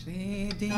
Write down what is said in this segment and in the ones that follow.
Ske din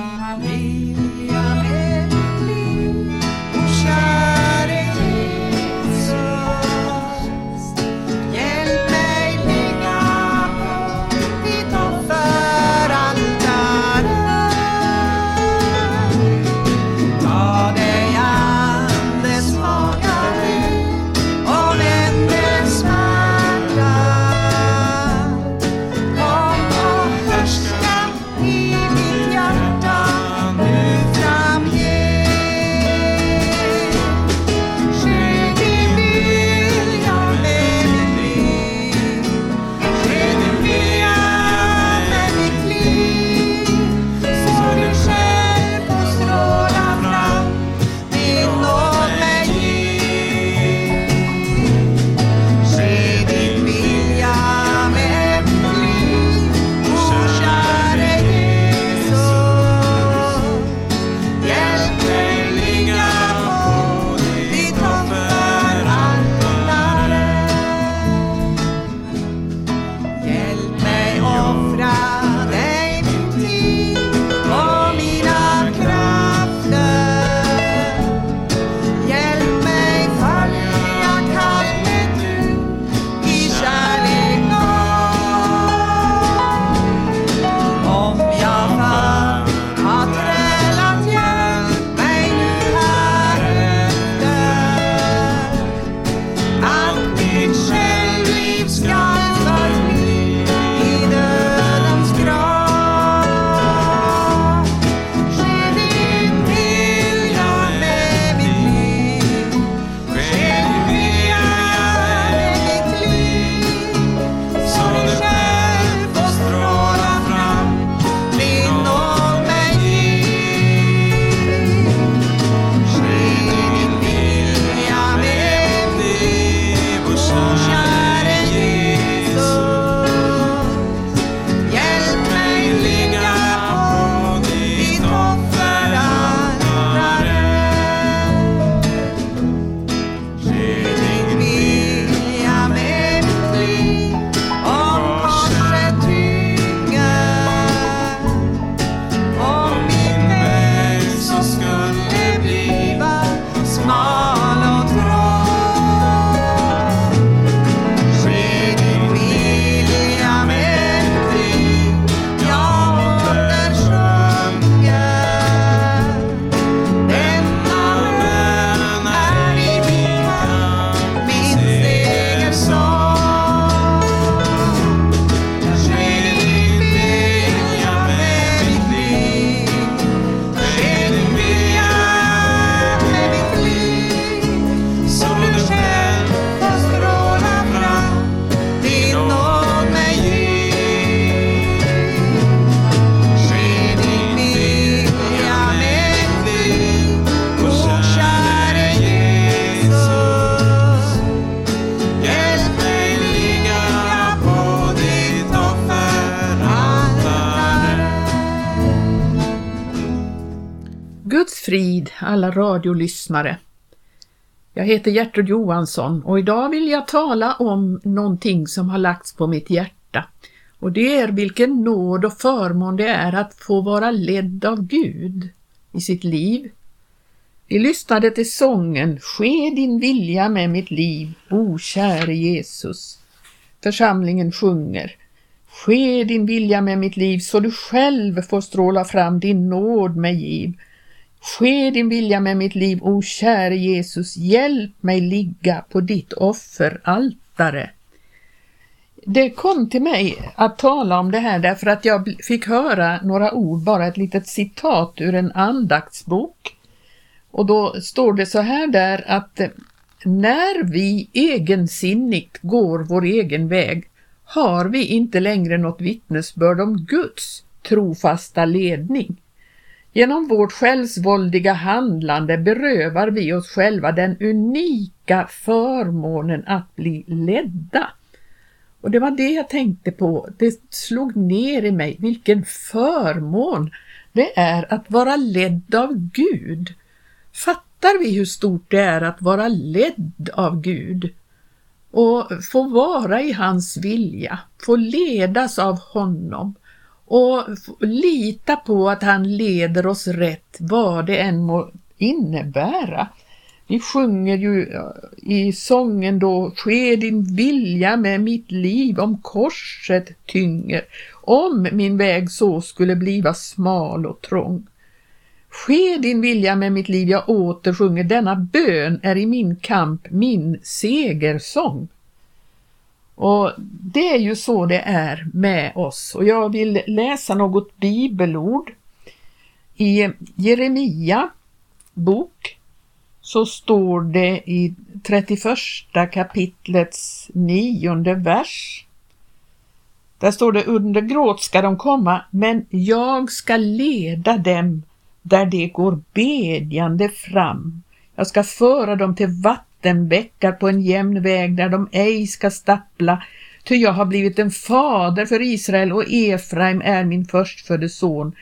frid alla radiolyssnare. Jag heter Gertrud Johansson och idag vill jag tala om någonting som har lagts på mitt hjärta. Och det är vilken nåd och förmån det är att få vara ledd av Gud i sitt liv. Vi lyssnade till sången Ske din vilja med mitt liv, o käre Jesus. Församlingen sjunger Ske din vilja med mitt liv så du själv får stråla fram din nåd mig giv. Ske din vilja med mitt liv, o käre Jesus, hjälp mig ligga på ditt offeraltare. Det kom till mig att tala om det här därför att jag fick höra några ord, bara ett litet citat ur en andaktsbok. Och då står det så här där att eh, när vi egensinnigt går vår egen väg har vi inte längre något vittnesbörd om Guds trofasta ledning. Genom vårt självsvåldiga handlande berövar vi oss själva den unika förmånen att bli ledda. Och det var det jag tänkte på. Det slog ner i mig vilken förmån det är att vara ledd av Gud. Fattar vi hur stort det är att vara ledd av Gud och få vara i hans vilja, få ledas av honom och lita på att han leder oss rätt vad det än må innebära. Vi sjunger ju eh, i sången då Ske din vilja med mitt liv om korset tynger, om min väg så skulle bliva smal och trång. Ske din vilja med mitt liv, jag åter sjunger, denna bön är i min kamp min segersång. Och det är ju så det är med oss och jag vill läsa något bibelord i Jeremia bok så står det i 31 kapitlets nionde vers. Där står det under gråt ska de komma, men jag ska leda dem där de går bedjande fram. Jag ska föra dem till vatten vattenbäckar på en jämn väg där de ej ska stappla, ty jag har blivit en fader för Israel och Efraim är min förstfödde son,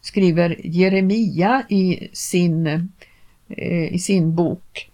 skriver Jeremia i sin, eh, i sin bok.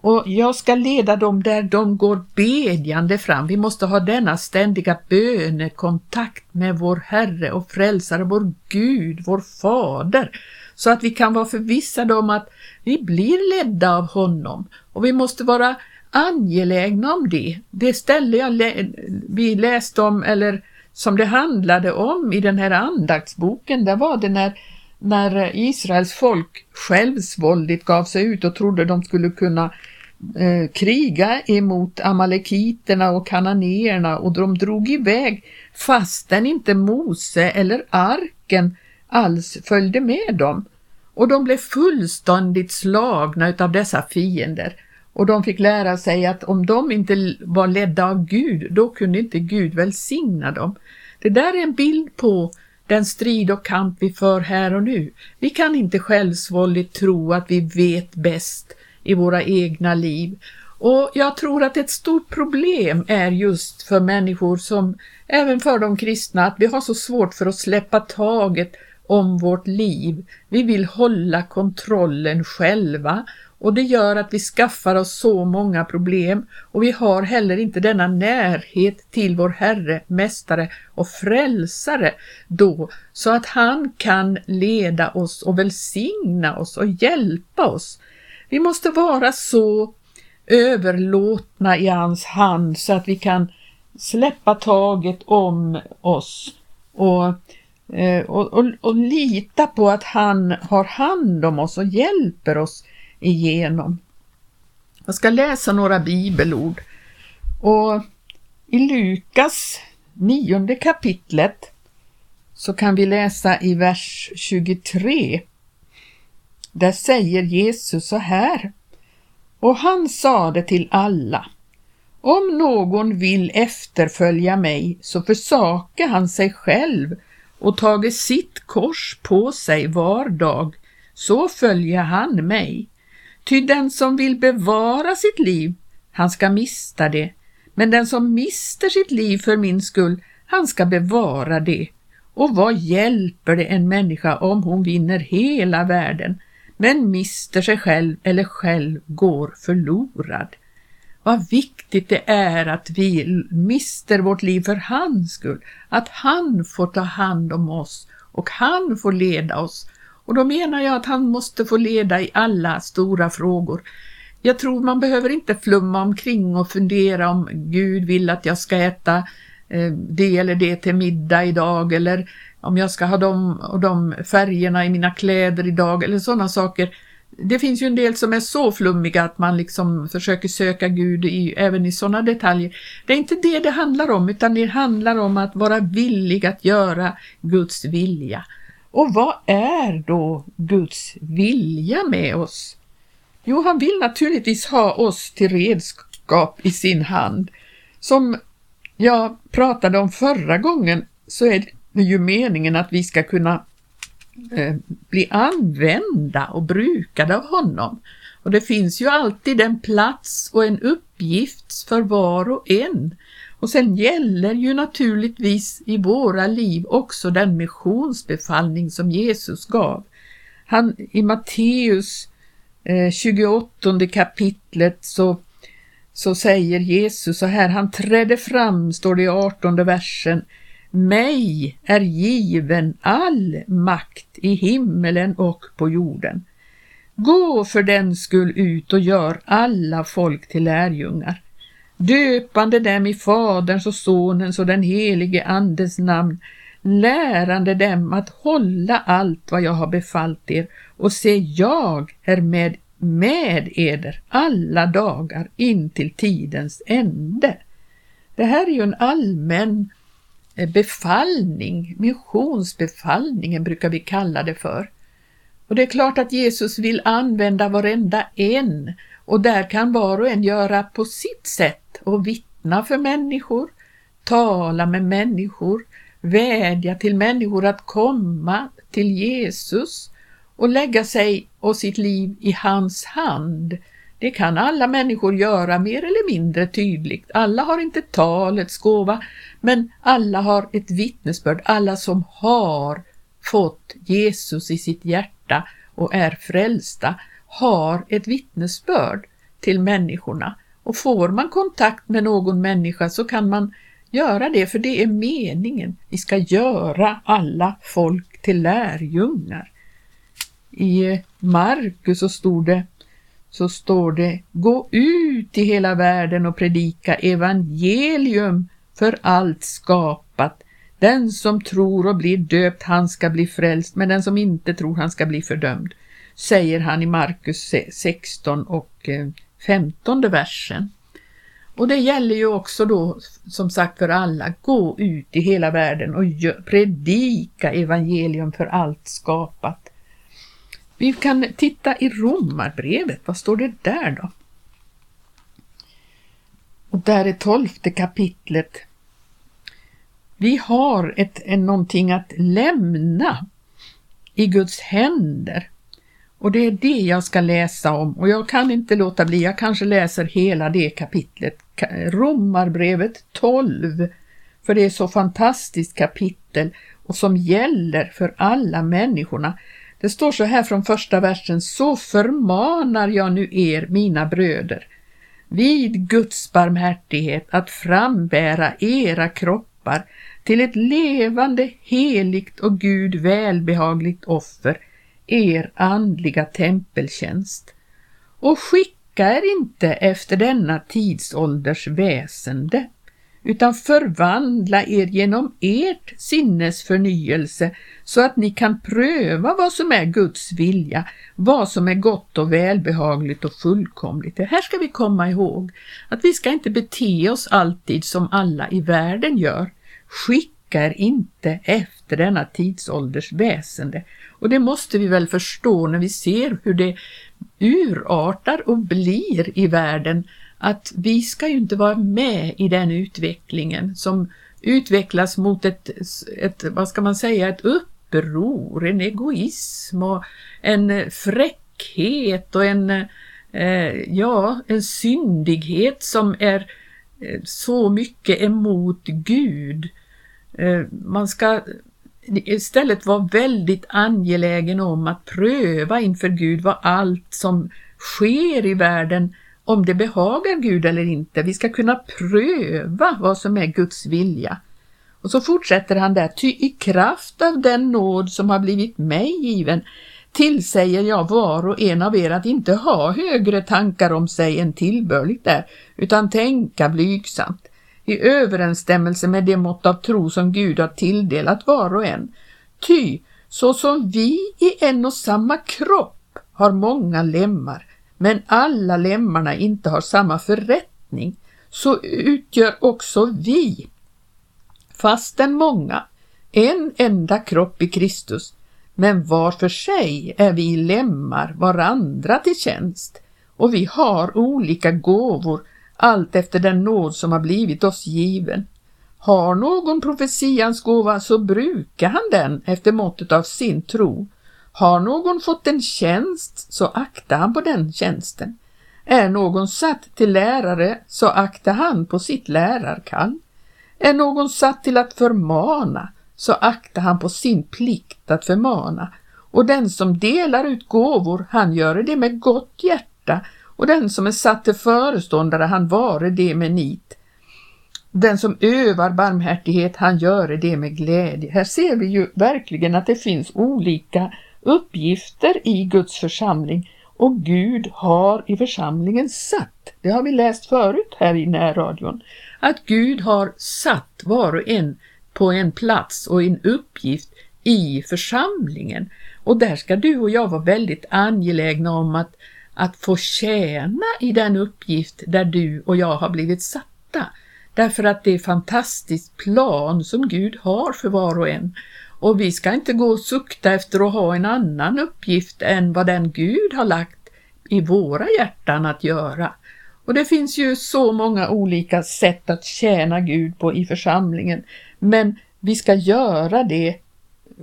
Och jag ska leda dem där de går bedjande fram. Vi måste ha denna ständiga bönekontakt med vår Herre och Frälsare, vår Gud, vår Fader så att vi kan vara förvissade om att vi blir ledda av honom och vi måste vara angelägna om det. Det ställe jag lä vi läste om eller som det handlade om i den här andaktsboken, där var det när, när Israels folk självsvåldigt gav sig ut och trodde de skulle kunna eh, kriga emot amalekiterna och kananéerna och de drog iväg fastän inte Mose eller arken alls följde med dem och de blev fullständigt slagna av dessa fiender och de fick lära sig att om de inte var ledda av Gud, då kunde inte Gud välsigna dem. Det där är en bild på den strid och kamp vi för här och nu. Vi kan inte självsvåldigt tro att vi vet bäst i våra egna liv. Och jag tror att ett stort problem är just för människor som, även för de kristna, att vi har så svårt för att släppa taget om vårt liv. Vi vill hålla kontrollen själva och det gör att vi skaffar oss så många problem och vi har heller inte denna närhet till vår Herre, Mästare och Frälsare då så att han kan leda oss och välsigna oss och hjälpa oss. Vi måste vara så överlåtna i hans hand så att vi kan släppa taget om oss och Eh, och, och, och lita på att han har hand om oss och hjälper oss igenom. Jag ska läsa några bibelord och i Lukas nionde kapitlet så kan vi läsa i vers 23. Där säger Jesus så här. Och han sade till alla. Om någon vill efterfölja mig så försakar han sig själv och tagit sitt kors på sig var dag, så följer han mig. Ty den som vill bevara sitt liv, han ska mista det, men den som mister sitt liv för min skull, han ska bevara det. Och vad hjälper det en människa om hon vinner hela världen, men mister sig själv eller själv går förlorad? Vad viktigt det är att vi mister vårt liv för hans skull, att han får ta hand om oss och han får leda oss. Och då menar jag att han måste få leda i alla stora frågor. Jag tror man behöver inte flumma omkring och fundera om Gud vill att jag ska äta eh, det eller det till middag idag eller om jag ska ha de och de färgerna i mina kläder idag eller sådana saker det finns ju en del som är så flummiga att man liksom försöker söka Gud i, även i sådana detaljer. Det är inte det det handlar om utan det handlar om att vara villig att göra Guds vilja. Och vad är då Guds vilja med oss? Jo, han vill naturligtvis ha oss till redskap i sin hand. Som jag pratade om förra gången så är det ju meningen att vi ska kunna Eh, bli använda och brukade av honom. Och det finns ju alltid en plats och en uppgift för var och en. Och sen gäller ju naturligtvis i våra liv också den missionsbefallning som Jesus gav. Han, I Matteus eh, 28 kapitlet så, så säger Jesus så här, han trädde fram, står det i 18 versen, mig är given all makt i himmelen och på jorden. Gå för den skull ut och gör alla folk till lärjungar, döpande dem i Faderns och Sonens och den helige Andes namn, lärande dem att hålla allt vad jag har befallt er och se, jag är med, med eder alla dagar in till tidens ände. Det här är ju en allmän Eh, befallning, missionsbefallningen brukar vi kalla det för. Och det är klart att Jesus vill använda varenda en och där kan var och en göra på sitt sätt och vittna för människor, tala med människor, vädja till människor att komma till Jesus och lägga sig och sitt liv i hans hand. Det kan alla människor göra mer eller mindre tydligt. Alla har inte talets gåva, men alla har ett vittnesbörd. Alla som har fått Jesus i sitt hjärta och är frälsta har ett vittnesbörd till människorna. Och får man kontakt med någon människa så kan man göra det, för det är meningen. Vi ska göra alla folk till lärjungar. I Markus så stod det så står det Gå ut i hela världen och predika evangelium för allt skapat. Den som tror och blir döpt, han ska bli frälst, men den som inte tror, han ska bli fördömd, säger han i Markus 16 och eh, 15 versen. Och det gäller ju också då som sagt för alla, gå ut i hela världen och predika evangelium för allt skapat. Vi kan titta i Romarbrevet, vad står det där då? Och där är tolfte kapitlet. Vi har ett, en, någonting att lämna i Guds händer. Och det är det jag ska läsa om och jag kan inte låta bli, jag kanske läser hela det kapitlet, Romarbrevet 12, för det är så fantastiskt kapitel och som gäller för alla människorna. Det står så här från första versen, så förmanar jag nu er, mina bröder, vid Guds barmhärtighet att frambära era kroppar till ett levande, heligt och Gud välbehagligt offer, er andliga tempeltjänst. Och skicka er inte efter denna tidsålders väsende, utan förvandla er genom ert sinnes förnyelse så att ni kan pröva vad som är Guds vilja, vad som är gott och välbehagligt och fullkomligt. Det här ska vi komma ihåg, att vi ska inte bete oss alltid som alla i världen gör. Skicka er inte efter denna tidsålders väsende. Och det måste vi väl förstå när vi ser hur det urartar och blir i världen att vi ska ju inte vara med i den utvecklingen som utvecklas mot ett, ett vad ska man säga, ett uppror, en egoism och en fräckhet och en, eh, ja, en syndighet som är eh, så mycket emot Gud. Eh, man ska istället vara väldigt angelägen om att pröva inför Gud vad allt som sker i världen om det behagar Gud eller inte. Vi ska kunna pröva vad som är Guds vilja. Och så fortsätter han där, ty i kraft av den nåd som har blivit mig given tillsäger jag var och en av er att inte ha högre tankar om sig än tillbörligt är, utan tänka blygsamt, i överensstämmelse med det mått av tro som Gud har tilldelat var och en. Ty, så som vi i en och samma kropp har många lemmar, men alla lemmarna inte har samma förrättning, så utgör också vi, fastän många, en enda kropp i Kristus, men var för sig är vi lemmar varandra till tjänst och vi har olika gåvor allt efter den nåd som har blivit oss given. Har någon profetians gåva så brukar han den efter måttet av sin tro har någon fått en tjänst så aktar han på den tjänsten. Är någon satt till lärare så aktar han på sitt lärarkall. Är någon satt till att förmana så aktar han på sin plikt att förmana. Och den som delar ut gåvor, han gör det med gott hjärta och den som är satt till föreståndare, han vare det med nit. Den som övar barmhärtighet, han gör det med glädje. Här ser vi ju verkligen att det finns olika uppgifter i Guds församling och Gud har i församlingen satt, det har vi läst förut här i närradion, att Gud har satt var och en på en plats och en uppgift i församlingen. Och där ska du och jag vara väldigt angelägna om att, att få tjäna i den uppgift där du och jag har blivit satta. Därför att det är fantastiskt plan som Gud har för var och en. Och vi ska inte gå och sukta efter att ha en annan uppgift än vad den Gud har lagt i våra hjärtan att göra. Och det finns ju så många olika sätt att tjäna Gud på i församlingen. Men vi ska göra det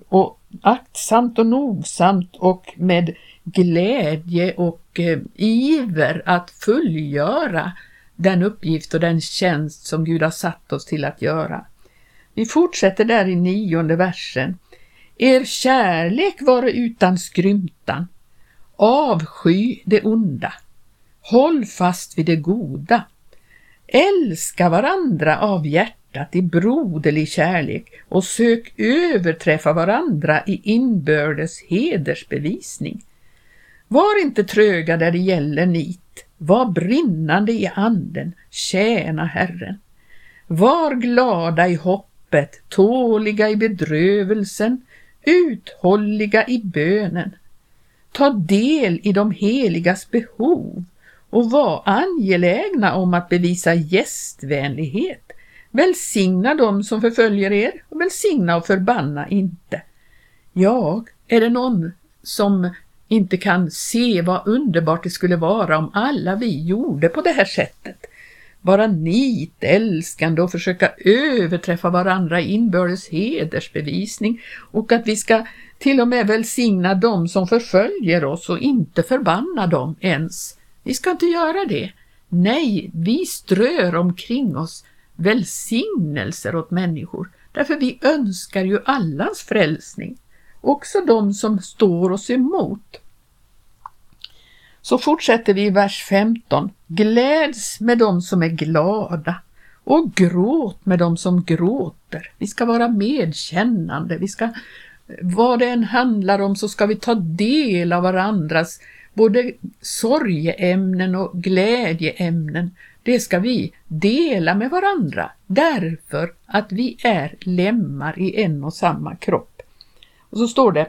och aktsamt och nogsamt och med glädje och eh, iver att fullgöra den uppgift och den tjänst som Gud har satt oss till att göra. Vi fortsätter där i nionde versen. Er kärlek vare utan skrymtan. Avsky det onda. Håll fast vid det goda. Älska varandra av hjärtat i broderlig kärlek och sök överträffa varandra i inbördes hedersbevisning. Var inte tröga där det gäller nit, var brinnande i anden, tjäna Herren. Var glada i hopp hoppet, tåliga i bedrövelsen, uthålliga i bönen. Ta del i de heligas behov och var angelägna om att bevisa gästvänlighet. Välsigna dem som förföljer er och välsigna och förbanna inte. Ja, är det någon som inte kan se vad underbart det skulle vara om alla vi gjorde på det här sättet? Vara nitälskande och försöka överträffa varandra i inbördes hedersbevisning och att vi ska till och med välsigna dem som förföljer oss och inte förbanna dem ens. Vi ska inte göra det. Nej, vi strör omkring oss välsignelser åt människor, därför vi önskar ju allas frälsning, också de som står oss emot. Så fortsätter vi i vers 15. Gläds med dem som är glada och gråt med dem som gråter. Vi ska vara medkännande, vi ska, vad det än handlar om så ska vi ta del av varandras både sorgeämnen och glädjeämnen, det ska vi dela med varandra därför att vi är lemmar i en och samma kropp. Och så står det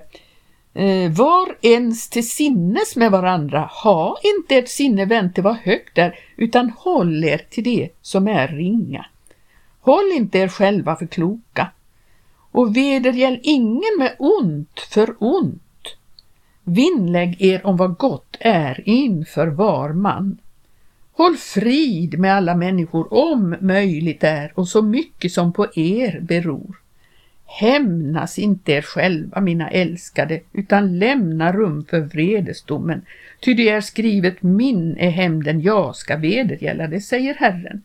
Eh, var ens till sinnes med varandra, ha inte ert sinne vänt till vad högt är, utan håll er till det som är ringa. Håll inte er själva för kloka och vedergäll ingen med ont för ont Vinnlägg er om vad gott är inför var man. Håll frid med alla människor om möjligt är och så mycket som på er beror. Hämnas inte er själva, mina älskade, utan lämna rum för vredesdomen, ty det är skrivet min är hämnden, jag ska vedergälla det, säger Herren.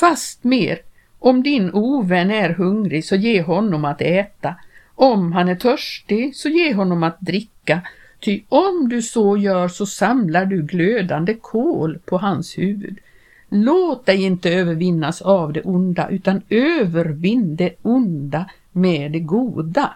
Fast mer, om din ovän är hungrig så ge honom att äta, om han är törstig så ge honom att dricka, Ty om du så gör så samlar du glödande kol på hans huvud. Låt dig inte övervinnas av det onda utan övervinn det onda med det goda.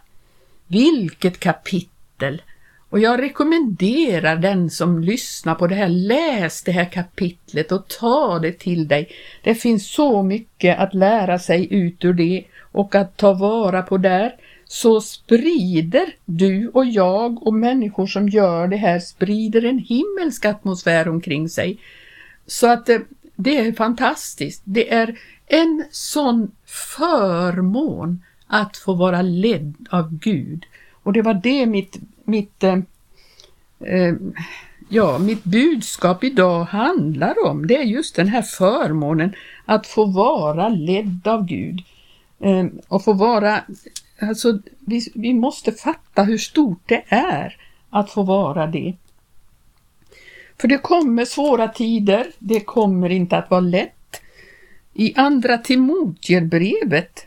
Vilket kapitel! Och jag rekommenderar den som lyssnar på det här, läs det här kapitlet och ta det till dig. Det finns så mycket att lära sig ut ur det och att ta vara på där så sprider du och jag och människor som gör det här sprider en himmelsk atmosfär omkring sig. Så att eh, det, är fantastiskt. Det är en sån förmån att få vara ledd av Gud. Och det var det mitt, mitt, eh, eh, ja, mitt budskap idag handlar om. Det är just den här förmånen att få vara ledd av Gud. Eh, och få vara Alltså, vi, vi måste fatta hur stort det är att få vara det. För det kommer svåra tider, det kommer inte att vara lätt. I andra Timotierbrevet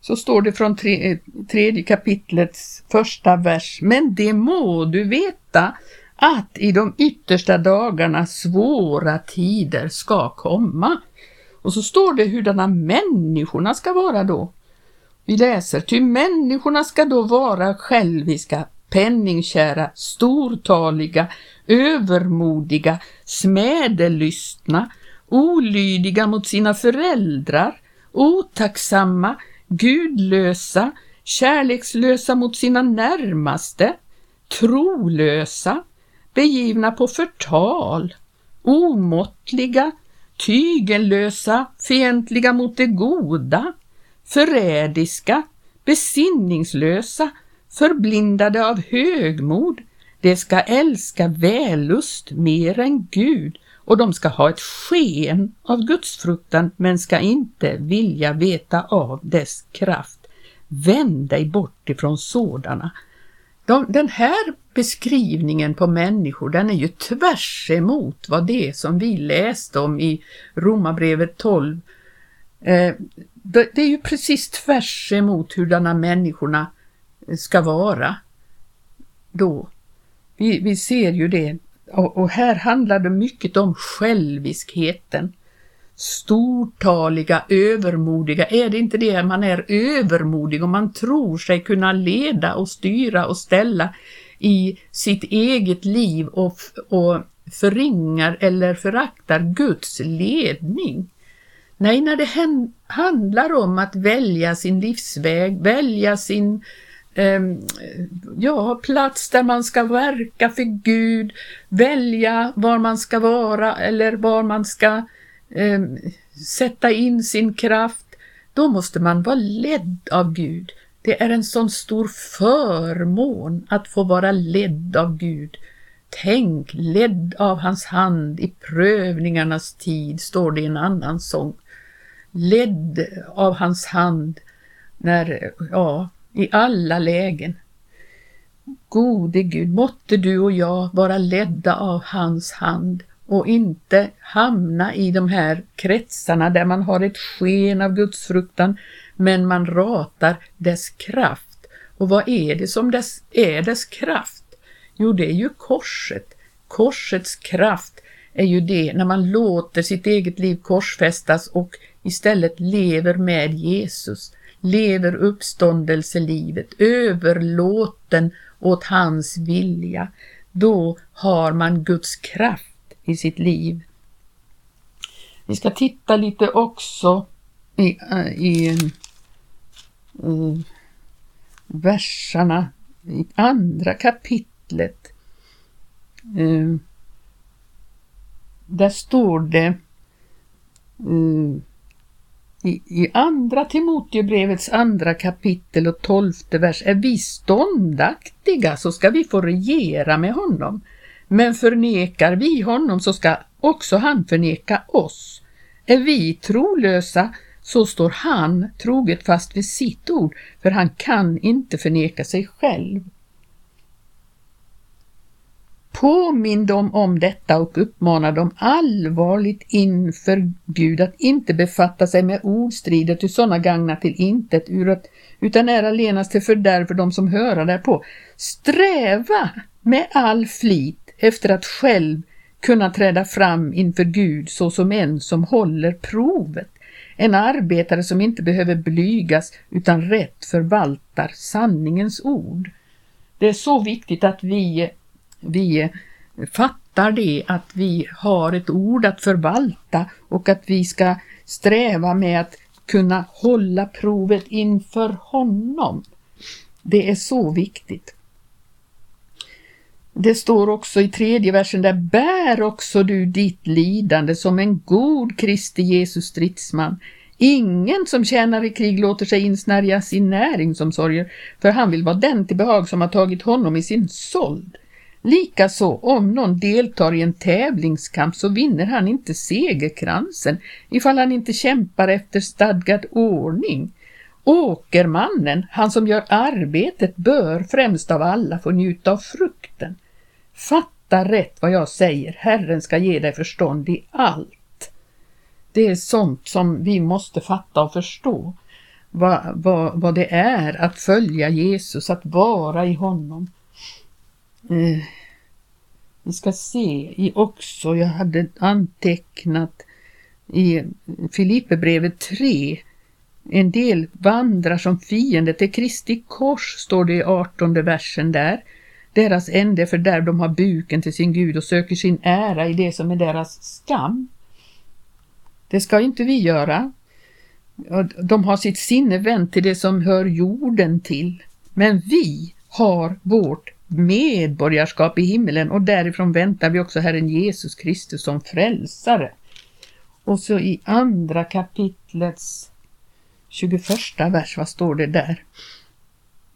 så står det från tre, eh, tredje kapitlets första vers, men det må du veta att i de yttersta dagarna svåra tider ska komma. Och så står det hurdana människorna ska vara då. Vi läser, ty människorna ska då vara själviska, penningkära, stortaliga, övermodiga, smädelystna, olydiga mot sina föräldrar, otacksamma, gudlösa, kärlekslösa mot sina närmaste, trolösa, begivna på förtal, omåttliga, tygellösa, fientliga mot det goda, förrädiska, besinningslösa, förblindade av högmod. De ska älska vällust mer än Gud och de ska ha ett sken av gudsfruktan men ska inte vilja veta av dess kraft. Vänd dig bort ifrån sådana. De, den här beskrivningen på människor den är ju tvärs emot vad det som vi läste om i Romarbrevet 12. Eh, det, det är ju precis tvärs emot hurdana människorna ska vara då. Vi, vi ser ju det och, och här handlar det mycket om själviskheten. Stortaliga, övermodiga, är det inte det man är övermodig och man tror sig kunna leda och styra och ställa i sitt eget liv och, och förringar eller föraktar Guds ledning. Nej, när det handlar om att välja sin livsväg, välja sin Ehm, ja, plats där man ska verka för Gud, välja var man ska vara eller var man ska eh, sätta in sin kraft, då måste man vara ledd av Gud. Det är en sån stor förmån att få vara ledd av Gud. Tänk, ledd av hans hand i prövningarnas tid, står det i en annan sång. Ledd av hans hand när, ja, i alla lägen. Gode Gud, måtte du och jag vara ledda av hans hand och inte hamna i de här kretsarna där man har ett sken av gudsfruktan men man ratar dess kraft. Och vad är det som dess, är dess kraft? Jo, det är ju korset. Korsets kraft är ju det när man låter sitt eget liv korsfästas och istället lever med Jesus lever uppståndelselivet överlåten åt hans vilja, då har man Guds kraft i sitt liv. Vi ska titta lite också i, eh, i, i verserna i andra kapitlet. Eh, där står det i, I andra Timotebrevets andra kapitel och tolfte vers är vi ståndaktiga så ska vi få regera med honom. Men förnekar vi honom så ska också han förneka oss. Är vi trolösa så står han troget fast vid sitt ord, för han kan inte förneka sig själv. Påminn dem om detta och uppmana dem allvarligt inför Gud att inte befatta sig med ordstrider till sådana gagna till intet utan är allenast till fördärv för dem som höra därpå. Sträva med all flit efter att själv kunna träda fram inför Gud såsom en som håller provet, en arbetare som inte behöver blygas utan rätt förvaltar sanningens ord. Det är så viktigt att vi vi fattar det att vi har ett ord att förvalta och att vi ska sträva med att kunna hålla provet inför honom. Det är så viktigt. Det står också i tredje versen där bär också du ditt lidande som en god Kristi Jesus stridsman. Ingen som tjänar i krig låter sig insnärjas i näringsomsorger, för han vill vara den till behag som har tagit honom i sin sold. Likaså om någon deltar i en tävlingskamp så vinner han inte segerkransen ifall han inte kämpar efter stadgad ordning. Åkermannen, han som gör arbetet, bör främst av alla få njuta av frukten. Fatta rätt vad jag säger, Herren ska ge dig förstånd i allt. Det är sånt som vi måste fatta och förstå. Vad, vad, vad det är att följa Jesus, att vara i honom. Eh, vi ska se i också, jag hade antecknat i Filipperbrevet 3. En del vandrar som fiender till Kristi kors, står det i 18 versen där. Deras ände för där de har buken till sin Gud och söker sin ära i det som är deras skam. Det ska inte vi göra. De har sitt sinne vänt till det som hör jorden till. Men vi har vårt medborgarskap i himmelen och därifrån väntar vi också Herren Jesus Kristus som frälsare. Och så i andra kapitlets 21 vers, vad står det där?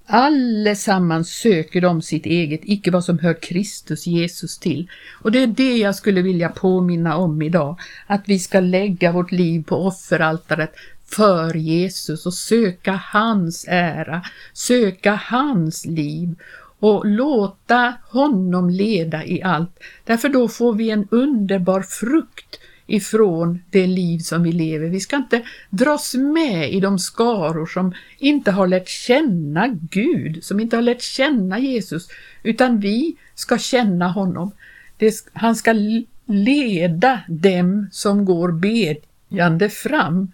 Allesammans söker de sitt eget, icke vad som hör Kristus Jesus till. Och det är det jag skulle vilja påminna om idag, att vi ska lägga vårt liv på offeraltaret för Jesus och söka hans ära, söka hans liv och låta honom leda i allt. Därför då får vi en underbar frukt ifrån det liv som vi lever. Vi ska inte dras med i de skaror som inte har lärt känna Gud, som inte har lärt känna Jesus, utan vi ska känna honom. Det, han ska leda dem som går bedjande fram.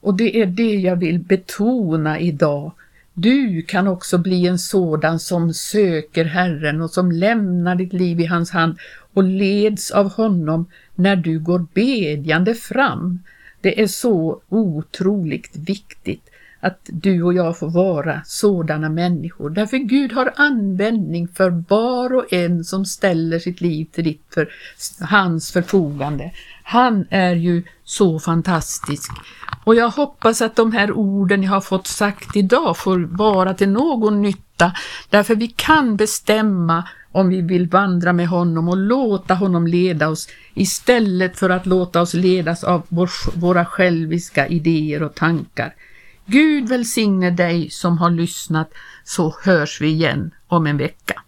Och det är det jag vill betona idag. Du kan också bli en sådan som söker Herren och som lämnar ditt liv i hans hand och leds av honom när du går bedjande fram. Det är så otroligt viktigt att du och jag får vara sådana människor. Därför Gud har användning för var och en som ställer sitt liv till ditt för hans förfogande. Han är ju så fantastisk. Och jag hoppas att de här orden jag har fått sagt idag får vara till någon nytta. Därför vi kan bestämma om vi vill vandra med honom och låta honom leda oss istället för att låta oss ledas av vår, våra själviska idéer och tankar. Gud välsigne dig som har lyssnat så hörs vi igen om en vecka.